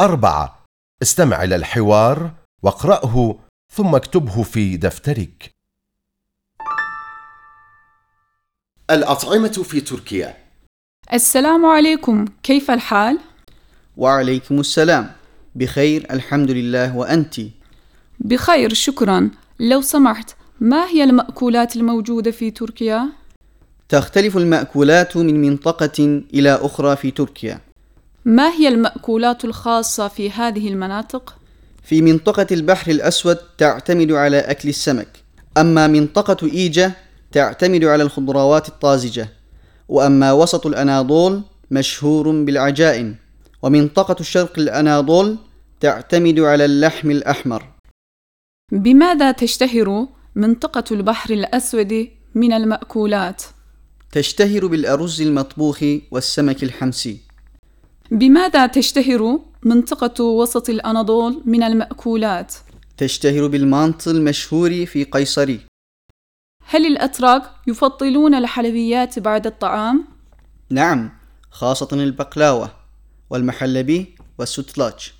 أربعة. استمع إلى الحوار واقرأه ثم اكتبه في دفترك. الأطعمة في تركيا. السلام عليكم. كيف الحال؟ وعليكم السلام. بخير الحمد لله. وأنت؟ بخير شكرا. لو سمحت ما هي المأكولات الموجودة في تركيا؟ تختلف المأكولات من منطقة إلى أخرى في تركيا. ما هي المأكولات الخاصة في هذه المناطق؟ في منطقة البحر الأسود تعتمد على أكل السمك أما منطقة إيجا تعتمد على الخضروات الطازجة وأما وسط الأناضول مشهور بالعجائن ومنطقة الشرق الأناضول تعتمد على اللحم الأحمر بماذا تشتهر منطقة البحر الأسود من المأكولات؟ تشتهر بالأرز المطبوخ والسمك الحمسي بماذا تشتهر منطقة وسط الأناضول من المأكولات؟ تشتهر بالمانط المشهور في قيصري هل الأتراك يفضلون الحلويات بعد الطعام؟ نعم خاصة البقلاوة والمحلبي والسوتلاج